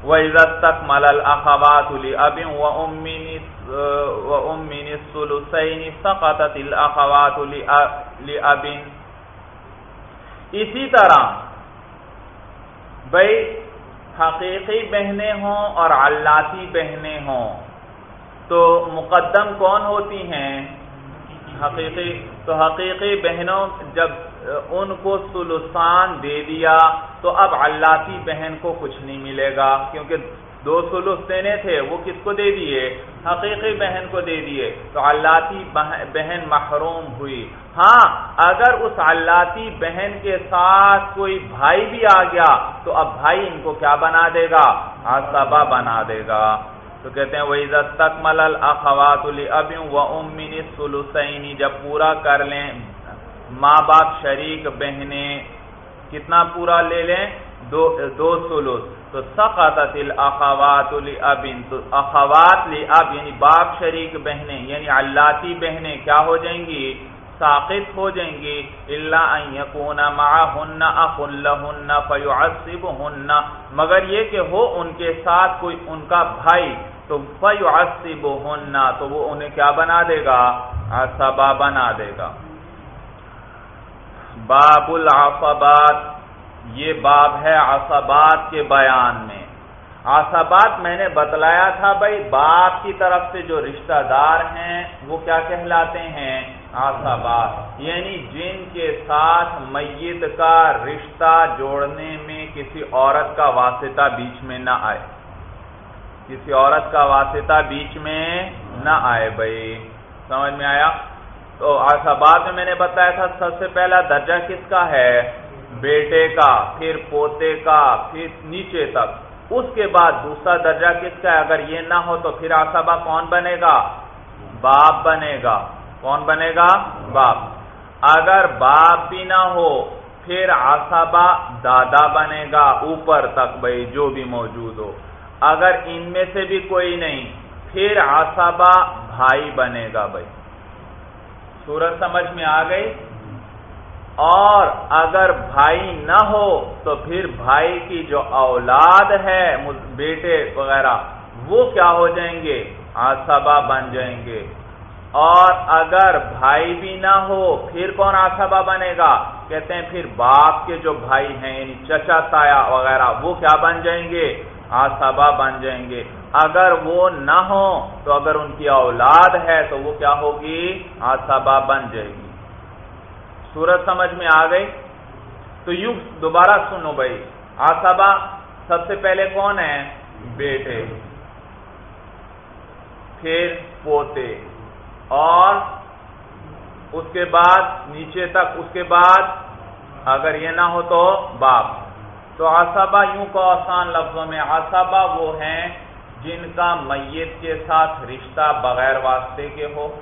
وَإِذَا اسْتَكْمَلَ الْأَخَوَاتُ لِأَبٍ وَأُمِّنِ الثُّلُثَيْنِ سَقَطَتِ الْأَخَوَاتُ لِأَبٍ اسی طرح بھئی حقیقی بہنیں ہوں اور علاتی بہنیں ہوں، تو مقدم کون ہوتی ہیں؟ حقیقی تو حقیقی بہنوں جب ان کو سلسان دے دیا تو اب علاتی بہن کو کچھ نہیں ملے گا، کیونکہ دو سلوس دینے تھے، وہ کس کو دے دیے؟ حقیقی بہن کو دے دیے۔ تو علاتی بہن محروم ہوئی۔ ہاں اگر اس علاتی بہن کے ساتھ کوئی بھائی بھی آ گیا تو اب بھائی ان کو کیا بنا دے گا؟ آسبا بنا دے گا۔ تو کہتے ہیں وہ عزت تک ملل اخوات اب و امین سلوسینی جب پورا کر لیں ماں باپ شریک بہنیں کتنا پورا لے لیں؟ دو دو سلوس۔ تو سقطت الاخوات لابن۔ تو اخوات لاب یعنی باپ شریک بہنیں یعنی علاتی بہنیں کیا ہو جائیں گی؟ ساقط ہو جائیں گی۔ اللہ ان یکون معهن اخ لهن فيعصبهن مگر یہ کہ ہو ان کے ساتھ کوئی ان کا بھائی، تو فیعصبهن تو وہ انہیں کیا بنا دے گا؟ عصبہ بنا دے گا۔ باب العصبات یہ باب ہے عصبات کے بیان میں۔ عصبات میں نے بتلایا تھا بھائی باپ کی طرف سے جو رشتہ دار ہیں، وہ کیا کہلاتے ہیں؟ عصبات۔ یعنی جن کے ساتھ میت کا رشتہ جوڑنے میں کسی عورت کا واسطہ بیچ میں نہ آئے۔ کسی عورت کا واسطہ بیچ میں نہ آئے بھائی۔ سمجھ میں آیا؟ تو آساباد میں میں نے بتایا تھا سب سے پہلا درجہ کس کا ہے؟ بیٹے کا، پھر پوتے کا، پھر نیچے تک۔ اس کے بعد دوسرا درجہ کس کا ہے؟ اگر یہ نہ ہو تو پھر آسابا کون بنے گا؟ باپ بنے گا۔ کون بنے گا؟ باپ۔ اگر باپ بھی نہ ہو، پھر آسابا دادا بنے گا۔ اوپر تک بھائی، جو بھی موجود ہو۔ اگر ان میں سے بھی کوئی نہیں، پھر آسابا بھائی بنے گا بھائی۔ سورج سمجھ میں آ گئی۔ اور اگر بھائی نہ ہو تو پھر بھائی کی جو اولاد ہے بیٹے وغیرہ، وہ کیا ہو جائیں گے؟ آسابا بن جائیں گے۔ اور اگر بھائی بھی نہ ہو، پھر کون آسابا بنے گا؟ کہتے ہیں پھر باپ کے جو بھائی ہیں یعنی چچا، تایا وغیرہ، وہ کیا بن جائیں گے؟ آسابا بن جائیں گے۔ اگر وہ نہ ہو تو اگر ان کی اولاد ہے تو وہ کیا ہوگی؟ آسابا بن جائے گی۔ سورج سمجھ میں آ گئی؟ تو یوں دوبارہ سنو بھائی آسابا سب سے پہلے کون ہے بیٹے۔ پھر پوتے۔ اور اس کے بعد، نیچے تک اس کے بعد، اگر یہ نہ ہو تو باپ۔ تو آسابا یوں کو آسان لفظوں میں آسابا وہ ہیں جن کا میت کے ساتھ رشتہ بغیر واسطے کے ہو۔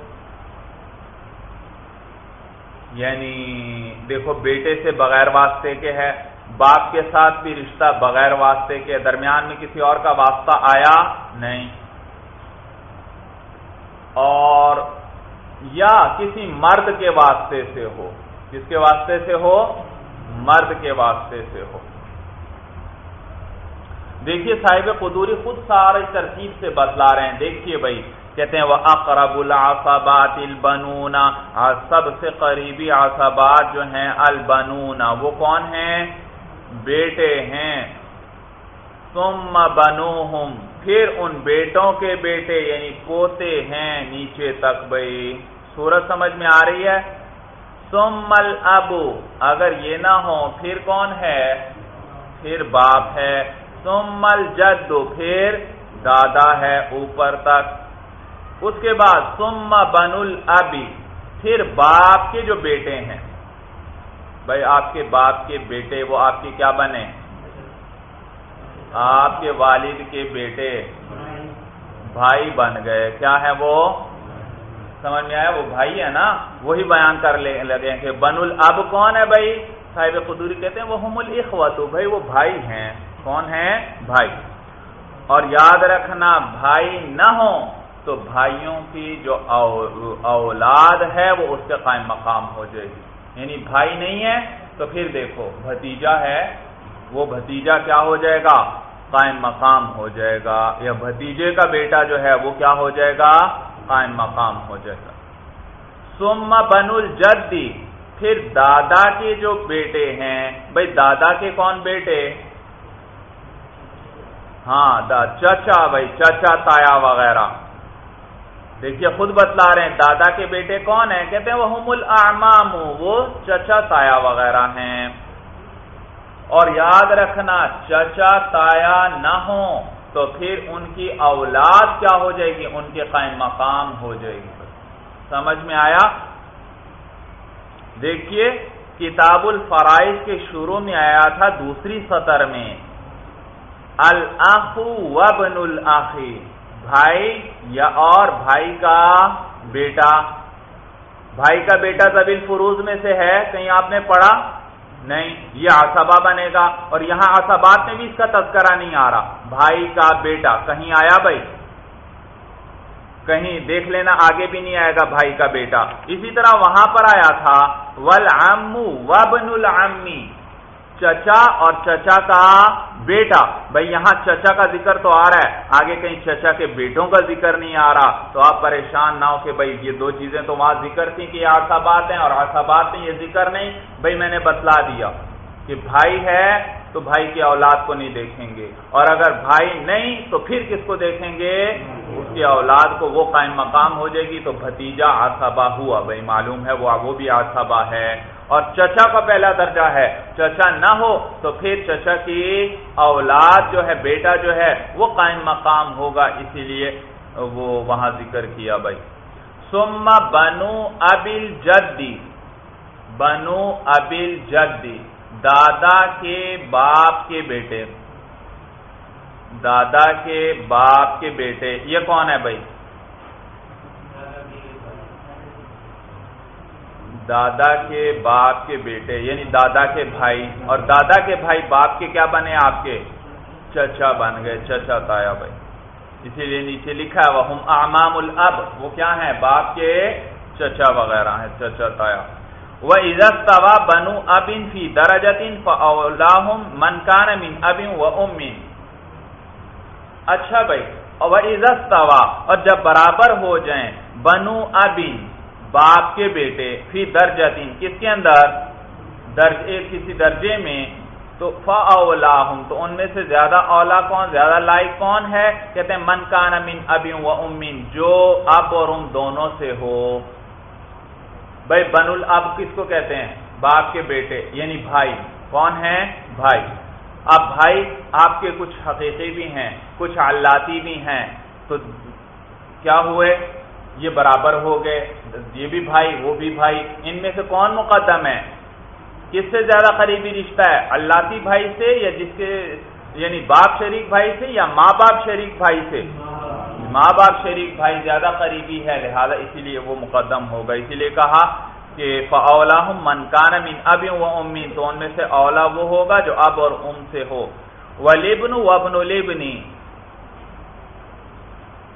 یعنی دیکھو بیٹے سے بغیر واسطے کے ہے، باپ کے ساتھ بھی رشتہ بغیر واسطے کے، درمیان میں کسی اور کا واسطہ آیا نہیں۔ اور یا کسی مرد کے واسطے سے ہو۔ کس کے واسطے سے ہو؟ مرد کے واسطے سے ہو۔ دیکھیے صاحب قدوری خود سارے ترتیب سے بتلا رہے ہیں۔ دیکھیے بھائی، کہتے ہیں وہ اقرب العصبات البنونا سب سے قریبی عصبات جو ہیں البنونا وہ کون ہیں؟ بیٹے ہیں۔ ثم بنوہم پھر ان بیٹوں کے بیٹے یعنی پوتے ہیں نیچے تک۔ بھائی، سورج سمجھ میں آ رہی ہے؟ ثم الابو اگر یہ نہ ہو پھر کون ہے؟ پھر باپ ہے۔ ثم الجد پھر دادا ہے اوپر تک۔ اس کے بعد ثم بن الابی، پھر باپ کے جو بیٹے ہیں۔ بھائی آپ کے باپ کے بیٹے، وہ آپ کے کیا بنے؟ آپ کے والد کے بیٹے۔ بھائی بن گئے۔ کیا ہے وہ؟ سمجھ میں آیا؟ وہ بھائی ہے نا؟ وہی بیان کر لگے کہ بن الب کون ہے بھائی؟ صاحب قدوری کہتے ہیں، وہ ہم الاخوت بھائی وہ بھائی ہیں۔ کون ہیں؟ بھائی۔ اور یاد رکھنا، بھائی نہ ہو تو بھائیوں کی جو اولاد ہے، وہ اس کے قائم مقام ہو جائے گی۔ یعنی بھائی نہیں ہے تو پھر دیکھو، بھتیجا ہے، وہ بھتیجا کیا ہو جائے گا؟ قائم مقام ہو جائے گا۔ یا بھتیجے کا بیٹا جو ہے، وہ کیا ہو جائے گا؟ قائم مقام ہو جائے گا۔ سم بن الجدی پھر دادا کے جو بیٹے ہیں، بھائی دادا کے کون بیٹے؟ ہاں دا چچا، بھائی چچا، تایا وغیرہ۔ دیکھیے، خود بتلا رہے ہیں، دادا کے بیٹے کون ہیں؟ کہتے ہیں، وہ ہم وہ چچا، تایا وغیرہ ہیں۔ اور یاد رکھنا، چچا، تایا نہ ہو تو پھر ان کی اولاد کیا ہو جائے گی؟ ان کے قائم مقام ہو جائے گی۔ سمجھ میں آیا؟ دیکھیے کتاب الفرائض کے شروع میں آیا تھا دوسری سطر میں۔ الاخ وابن الاخی بھائی یا اور بھائی کا بیٹا۔ بھائی کا بیٹا زبیل فروز میں سے ہے، کہیں آپ نے پڑھا؟ نہیں، یہ آسبا بنے گا۔ اور یہاں آسبات میں بھی اس کا تذکرہ نہیں آ رہا۔ بھائی کا بیٹا، کہیں آیا بھائی؟ کہیں دیکھ لینا، آگے بھی نہیں آئے گا بھائی کا بیٹا۔ اسی طرح وہاں پر آیا تھا ول وابن العمی چچا اور چچا کا بیٹا۔ بھائی، یہاں چچا کا ذکر تو آ رہا ہے۔ آگے کہیں چچا کے بیٹوں کا ذکر نہیں آ رہا۔ تو آپ پریشان نہ ہو کہ بھائی، یہ دو چیزیں تو وہاں ذکر تھی کہ یہ آسا بات ہیں اور آسا بات میں یہ ذکر نہیں۔ بھائی، میں نے بتلا دیا۔ کہ بھائی ہے تو بھائی کی اولاد کو نہیں دیکھیں گے اور اگر بھائی نہیں تو پھر کس کو دیکھیں گے؟ اس کی اولاد کو وہ قائم مقام ہو جائے گی تو بھتیجا آسابا ہوا، بھائی معلوم ہے وہ وہ بھی آسابا ہے۔ اور چچا کا پہلا درجہ ہے۔ چچا نہ ہو تو پھر چچا کی اولاد جو ہے، بیٹا جو ہے، وہ قائم مقام ہوگا۔ اسی لیے وہ وہاں ذکر کیا بھائی۔ سم بنو ابل جدی، بنو ابل جدی۔ دادا کے باپ کے بیٹے۔ دادا کے باپ کے بیٹے۔ یہ کون ہے بھائی؟ دادا کے باپ کے بیٹے یعنی دادا کے بھائی۔ اور دادا کے بھائی باپ کے کیا بنے آپ کے؟ چچا بن گئے، چچا تایا بھائی۔ اسی لیے نیچے لکھا ہے وہ امام الب وہ کیا ہے باپ کے چچا وغیرہ ہیں، چچا تایا۔ وہ عزت توا بنو ابن فی درجتن منکان من ابن و امین اچھا بھائی وہ عزت اور جب برابر ہو جائیں، بنو ابن باپ کے بیٹے، فی درجتن کس کے اندر؟ درج کسی درجے میں، تو فلاحم تو ان میں سے زیادہ اولا کون، زیادہ لائق کون ہے؟ کہتے ہیں، من کان من ابن و امین جو اب اور ام دونوں سے ہو۔ بھائی بن الب کس کو کہتے ہیں؟ باپ کے بیٹے یعنی بھائی۔ کون ہیں؟ بھائی۔ اب بھائی آپ کے کچھ حقیقی بھی ہیں، کچھ علاتی بھی ہیں۔ تو کیا ہوئے؟ یہ برابر ہو گئے۔ یہ بھی بھائی، وہ بھی بھائی۔ ان میں سے کون مقدم ہے؟ کس سے زیادہ قریبی رشتہ ہے؟ اللہ بھائی سے یا جس کے یعنی باپ شریک بھائی سے یا ماں باپ شریک بھائی سے؟ ماں باپ شریک بھائی زیادہ قریبی ہے، لہذا اسی لیے وہ مقدم ہوگا اسی لیے کہا کہ فولا من کان من اب و امین تو ان میں سے اولا وہ ہوگا جو اب اور ام سے ہو۔ ولیبن وبن لبنی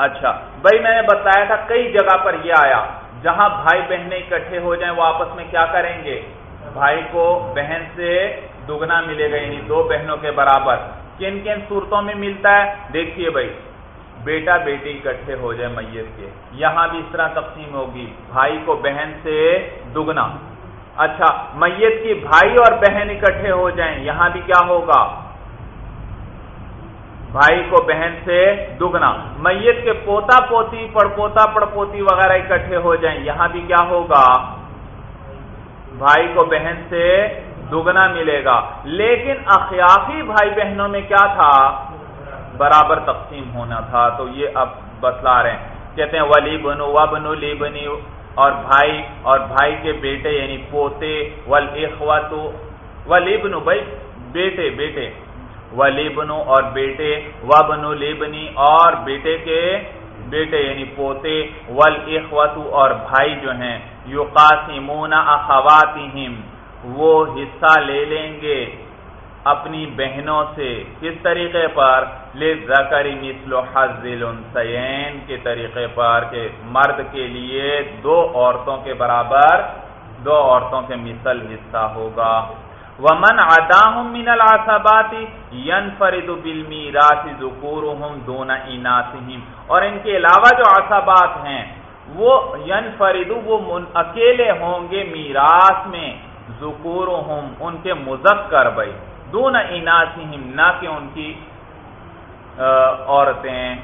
اچھا بھائی میں نے بتایا تھا کئی جگہ پر یہ آیا، جہاں بھائی بہنیں اکٹھے ہو جائیں، وہ آپس میں کیا کریں گے؟ بھائی کو بہن سے دگنا ملے گا یعنی دو بہنوں کے برابر۔ کن کن صورتوں میں ملتا ہے؟ دیکھیے بھائی بیٹا بیٹی اکٹھے ہو جائے میت کے۔ یہاں بھی اس طرح تقسیم ہوگی۔ بھائی کو بہن سے دگنا۔ اچھا میت کی بھائی اور بہن اکٹھے ہو جائیں، یہاں بھی کیا ہوگا؟ بھائی کو بہن سے دگنا۔ میت کے پوتا پوتی، پڑ پوتا پڑ پوتی وغیرہ اکٹھے ہو جائیں، یہاں بھی کیا ہوگا؟ بھائی کو بہن سے دگنا ملے گا۔ لیکن اخیافی بھائی بہنوں میں کیا تھا؟ برابر تقسیم ہونا تھا، تو یہ اب بتلا رہے ہیں۔ کہتے ہیں ولی بنو و بنو لی بنی، اور بھائی اور بھائی کے بیٹے یعنی پوتے ولیخوات ولی بنو، بھائی، بیٹے بیٹے۔ ولی بنو اور بیٹے و بنو لی بنی، اور بیٹے کے بیٹے یعنی پوتے ول اور بھائی جو ہیں۔ یو اخواتہم، وہ حصہ لے لیں گے۔ اپنی بہنوں سے کس طریقے پر لے زکری مثل حزل السین کے طریقے پر کہ مرد کے لیے دو عورتوں کے برابر دو عورتوں کے مثل حصہ ہوگا۔ ومن عداهم من العصبات ينفرد بالميراث ذكورهم دون اناثهم اور ان کے علاوہ جو عصبات ہیں، وہ ينفرد وہ اکیلے ہوں گے میراث میں ذکورهم ان کے مذکر بھائی۔ دون اناثهم نہ کہ ان کی عورتیں۔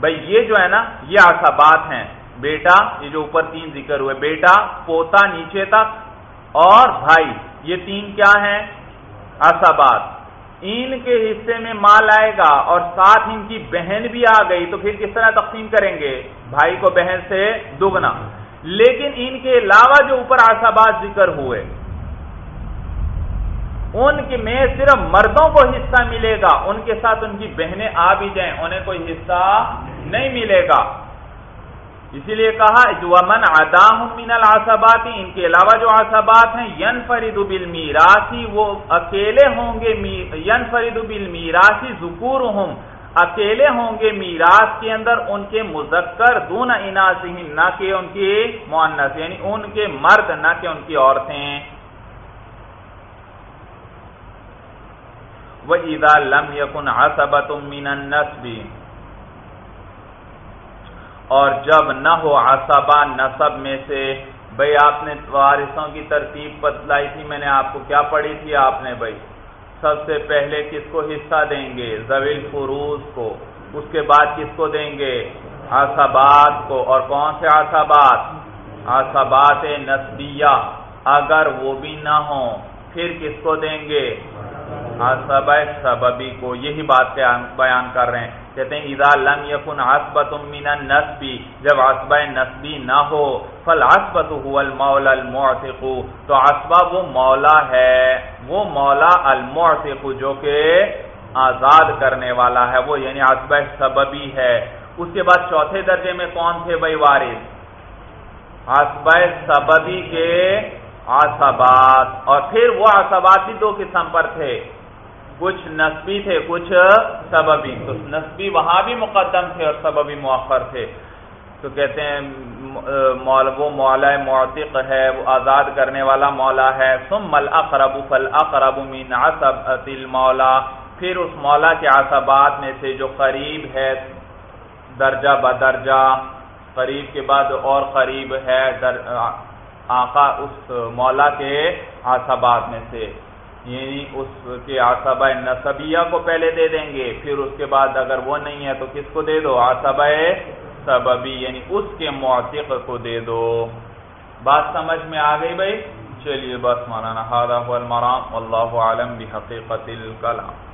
بھائی یہ جو ہے نا، یہ عصبات ہیں۔ بیٹا، یہ جو اوپر تین ذکر ہوئے، بیٹا، پوتا نیچے تک، اور بھائی، یہ تین کیا ہیں؟ عصبات ان کے حصے میں مال آئے گا اور ساتھ ان کی بہن بھی آ گئی، تو پھر کس طرح تقسیم کریں گے؟ بھائی کو بہن سے دگنا۔ لیکن ان کے علاوہ جو اوپر عصبات ذکر ہوئے ان کے میں صرف مردوں کو حصہ ملے گا، ان کے ساتھ ان کی بہنیں آ بھی جائیں، انہیں کوئی حصہ نہیں ملے گا۔ اسی لیے کہا جو من ادا من العصبات ان کے علاوہ جو عصبات ہیں ین فرید بل وہ اکیلے ہوں گے ین فرید بل میراسی ذکور اکیلے ہوں گے میراث کے اندر ان کے مذکر دون اناسم نہ کہ ان کی معنس یعنی ان کے مرد، نہ کہ ان کی عورتیں۔ وہ ادا لم یقن عصبت من النسبی اور جب نہ ہو عصبہ نصب میں سے بھائی آپ نے وارثوں کی ترتیب بتلائی تھی، میں نے آپ کو کیا پڑھی تھی؟ آپ نے بھائی سب سے پہلے کس کو حصہ دیں گے؟ زویل فروز کو۔ اس کے بعد کس کو دیں گے؟ عصبات کو۔ اور کون سے عصبات؟ عصبات نسبیہ۔ اگر وہ بھی نہ ہوں، پھر کس کو دیں گے؟ عصبہ سببی کو یہی بات بیان کر رہے ہیں۔ کہتے ہیں، اذا لم يكن عصبت من النسب جب عصبہ نسبی نہ ہو فالعصبت هو المولا المعتق۔ تو عصبہ وہ مولا ہے، وہ مولا المعتق جو کہ آزاد کرنے والا ہے۔ وہ یعنی عصبہ سببی ہے۔ اس کے بعد چوتھے درجے میں کون تھے بھائی وارث؟ عصبہ سببی کے عصبات۔ اور پھر وہ عصبات بھی دو قسم پر تھے۔ کچھ نسبی تھے، کچھ سببی۔ تو نسبی وہاں بھی مقدم تھے اور سببی مؤخر تھے۔ تو کہتے ہیں وہ مولا معتق ہے، وہ آزاد کرنے والا مولا ہے۔ ثم الاقرب فالاقرب من عصب المولا پھر اس مولا کے عصبات میں سے جو قریب ہے، درجہ بدرجہ۔ قریب کے بعد اور قریب ہے آقا اس مولا کے عصبات میں سے۔ یعنی اس کے آصبہ نصبیہ کو پہلے دے دیں گے، پھر اس کے بعد اگر وہ نہیں ہے تو کس کو دے دو؟ آصبہ سببی یعنی اس کے معتق کو دے دو۔ بات سمجھ میں آ گئی بھائی؟ چلیے بس مولانا المرام اللہ عالم بحقیقت الکلام۔